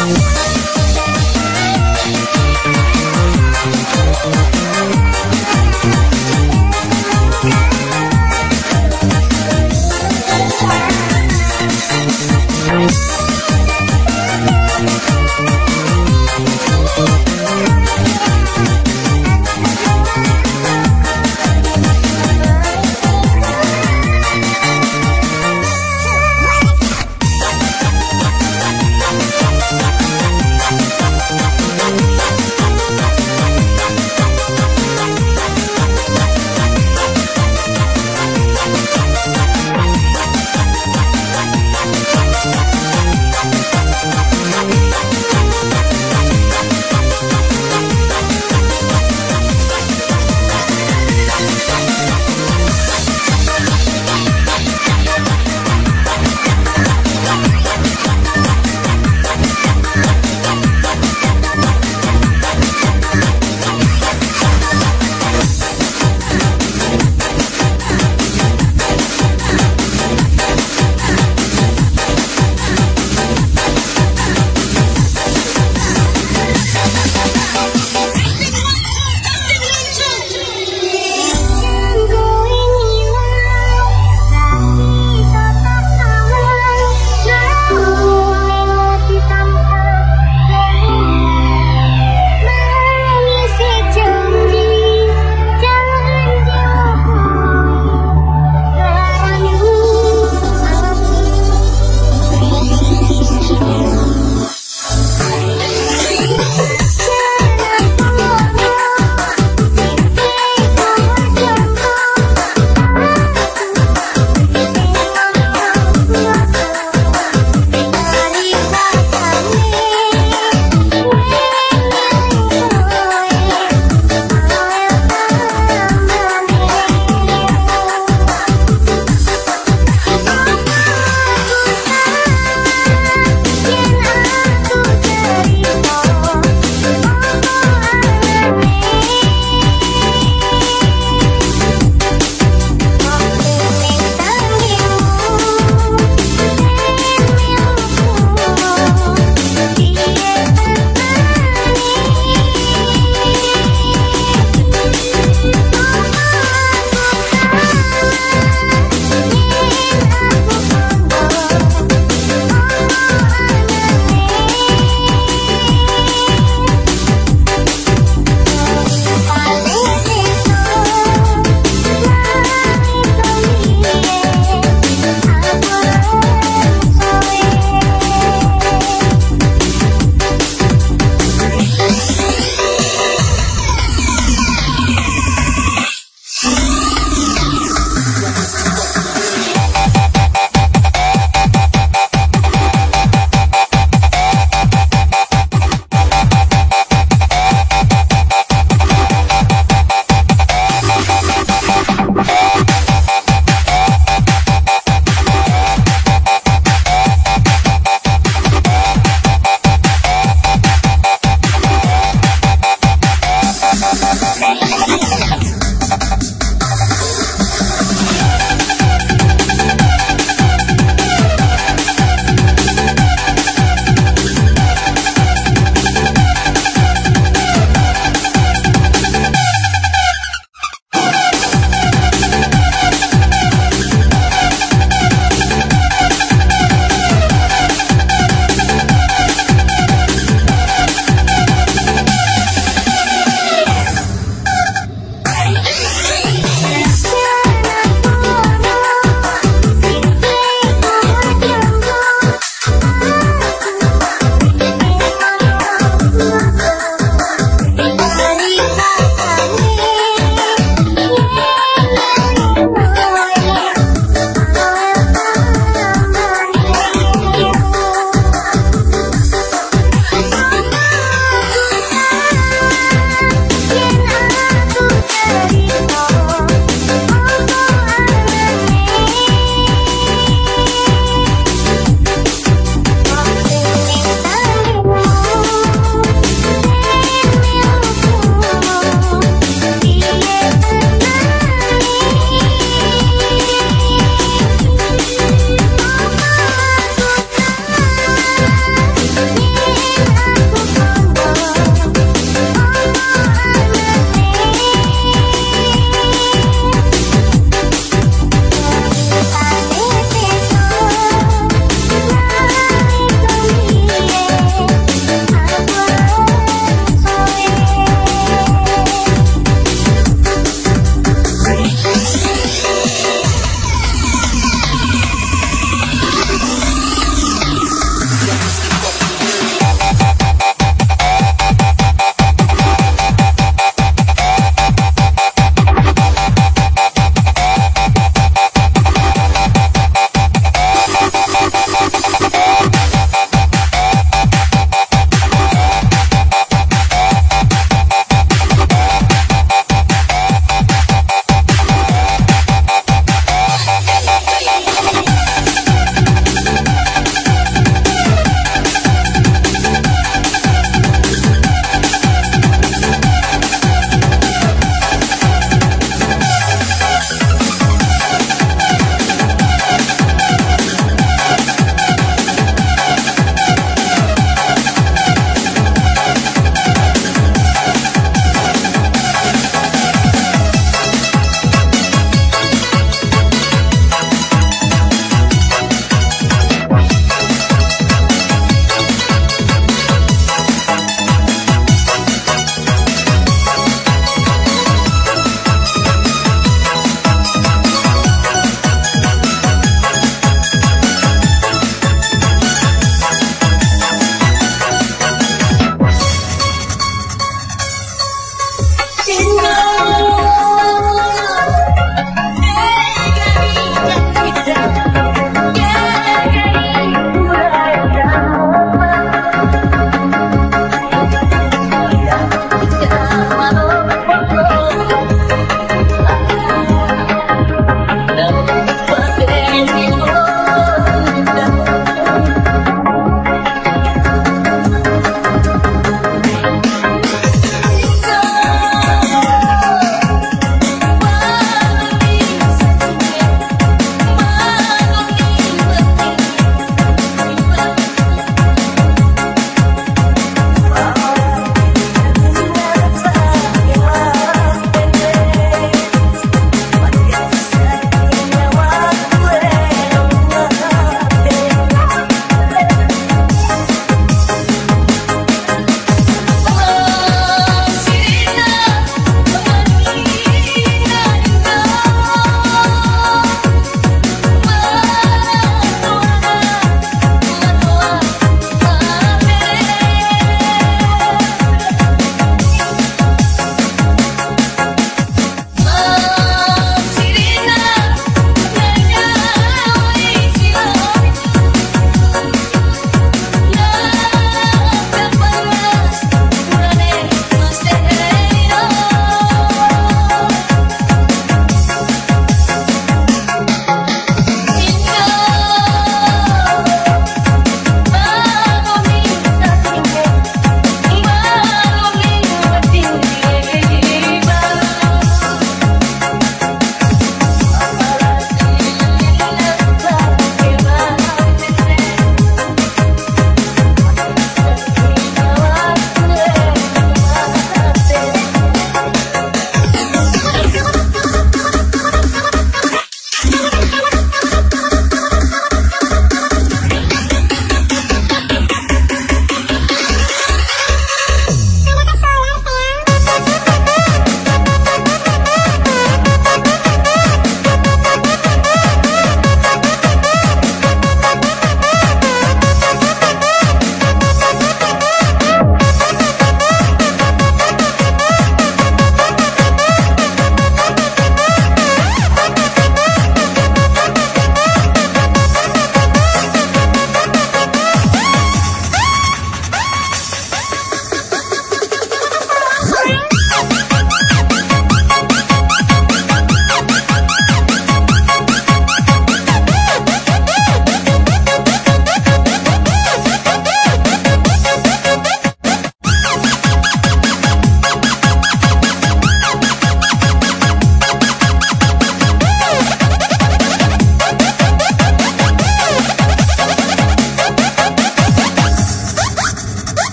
Bye.